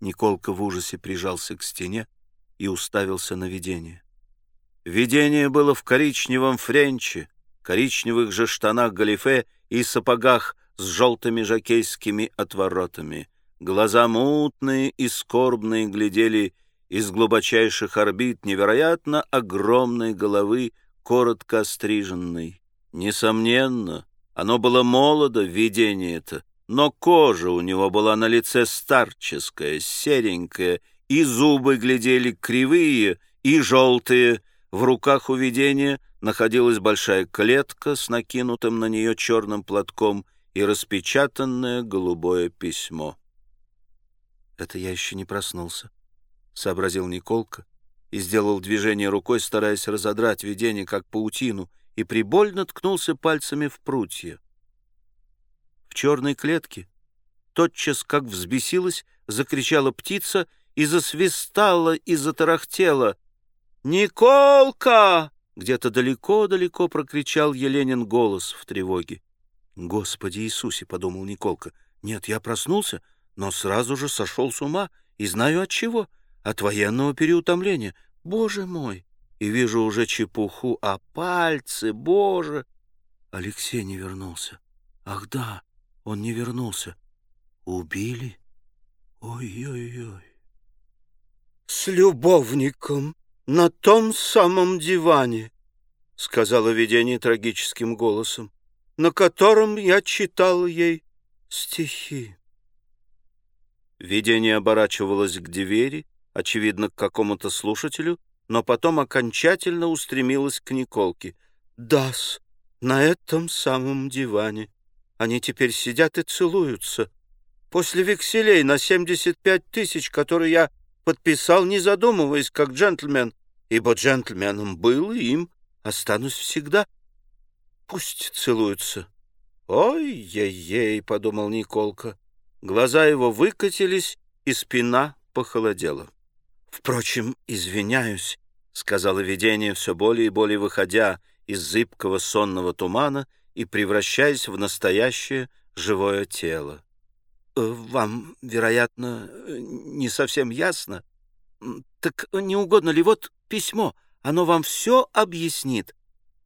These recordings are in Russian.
Николка в ужасе прижался к стене и уставился на видение. Видение было в коричневом френче, коричневых же штанах галифе и сапогах с желтыми жакейскими отворотами. Глаза мутные и скорбные глядели из глубочайших орбит невероятно огромной головы, коротко остриженной. Несомненно, оно было молодо, видение это, но кожа у него была на лице старческая, серенькая, и зубы глядели кривые и желтые. В руках у видения находилась большая клетка с накинутым на нее черным платком и распечатанное голубое письмо. «Это я еще не проснулся», — сообразил Николка и сделал движение рукой, стараясь разодрать видение, как паутину, и прибольно ткнулся пальцами в прутья. Черной клетке, тотчас как взбесилась, закричала птица и засвистала и затарахтела. «Николка!» — где-то далеко-далеко прокричал Еленин голос в тревоге. «Господи Иисусе!» — подумал Николка. «Нет, я проснулся, но сразу же сошел с ума и знаю от чего. От военного переутомления. Боже мой!» и вижу уже чепуху, а пальцы, боже! Алексей не вернулся. Ах да, он не вернулся. Убили? Ой-ой-ой. С любовником на том самом диване, сказала видение трагическим голосом, на котором я читал ей стихи. Видение оборачивалось к двери, очевидно, к какому-то слушателю, но потом окончательно устремилась к Николке. «Дас, на этом самом диване. Они теперь сидят и целуются. После векселей на 75 тысяч, которые я подписал, не задумываясь, как джентльмен, ибо джентльменом был и им останусь всегда. Пусть целуются». «Ой-ей-ей», — подумал Николка. Глаза его выкатились, и спина похолодела. «Впрочем, извиняюсь», — сказала видение, все более и более выходя из зыбкого сонного тумана и превращаясь в настоящее живое тело. «Э, «Вам, вероятно, не совсем ясно. Так не угодно ли вот письмо? Оно вам все объяснит.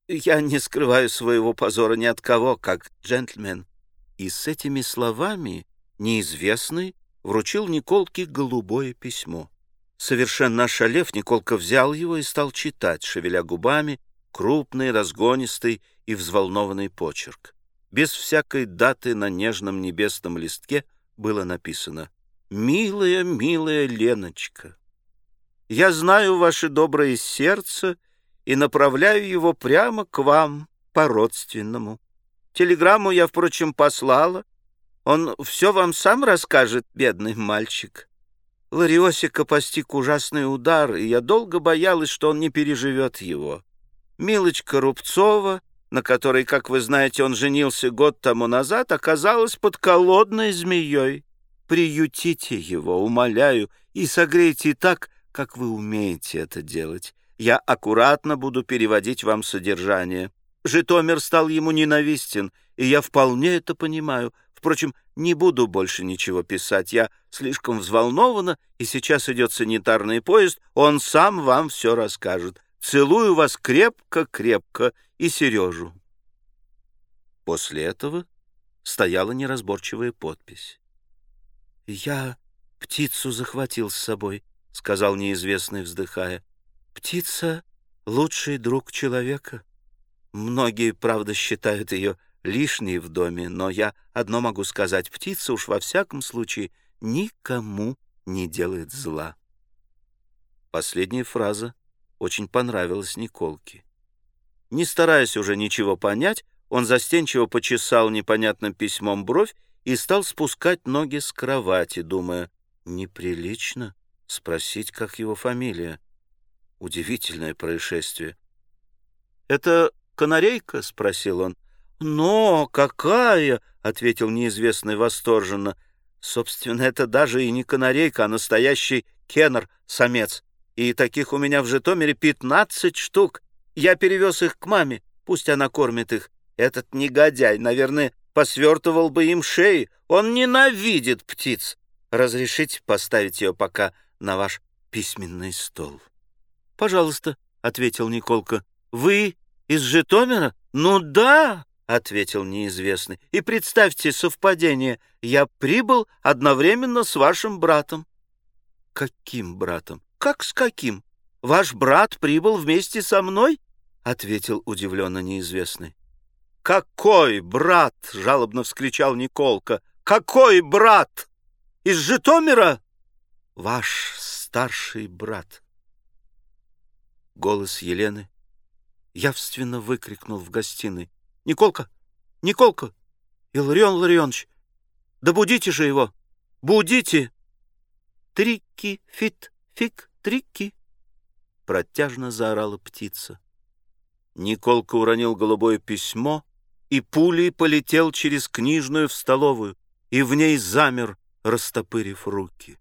Я не скрываю своего позора ни от кого, как джентльмен». И с этими словами неизвестный вручил Николке голубое письмо. Совершенно ошалев, Николка взял его и стал читать, шевеля губами, крупный, разгонистый и взволнованный почерк. Без всякой даты на нежном небесном листке было написано «Милая, милая Леночка, я знаю ваше доброе сердце и направляю его прямо к вам по-родственному. Телеграмму я, впрочем, послала. Он все вам сам расскажет, бедный мальчик. Лариосика постиг ужасный удар, и я долго боялась, что он не переживет его. Милочка Рубцова, на которой, как вы знаете, он женился год тому назад, оказалась под колодной змеей. Приютите его, умоляю, и согрейте так, как вы умеете это делать. Я аккуратно буду переводить вам содержание. Житомир стал ему ненавистен, и я вполне это понимаю. Впрочем, не буду больше ничего писать. Я слишком взволнована, и сейчас идет санитарный поезд. Он сам вам все расскажет. Целую вас крепко-крепко и Сережу. После этого стояла неразборчивая подпись. «Я птицу захватил с собой», — сказал неизвестный, вздыхая. «Птица — лучший друг человека. Многие, правда, считают ее лишний в доме, но я одно могу сказать, птица уж во всяком случае никому не делает зла. Последняя фраза очень понравилась Николке. Не стараясь уже ничего понять, он застенчиво почесал непонятным письмом бровь и стал спускать ноги с кровати, думая, неприлично спросить, как его фамилия. Удивительное происшествие. «Это канарейка?» — спросил он. «Но какая!» — ответил неизвестный восторженно. «Собственно, это даже и не канарейка, а настоящий кеннер-самец. И таких у меня в Житомире пятнадцать штук. Я перевез их к маме, пусть она кормит их. Этот негодяй, наверное, посвертывал бы им шеи. Он ненавидит птиц. Разрешите поставить ее пока на ваш письменный стол?» «Пожалуйста», — ответил Николка. «Вы из Житомира?» «Ну да», — ответил неизвестный. «И представьте совпадение, я прибыл одновременно с вашим братом». «Каким братом?» «Как с каким? Ваш брат прибыл вместе со мной?» — ответил удивленно неизвестный. «Какой брат?» — жалобно вскричал Николка. «Какой брат? Из Житомира?» «Ваш старший брат». Голос Елены явственно выкрикнул в гостиной. «Николка! Николка! Илларион Ларионович! Да будите же его! Будите!» «Трики, трики!» Протяжно заорала птица. Николка уронил голубое письмо и пулей полетел через книжную в столовую, и в ней замер, растопырив руки.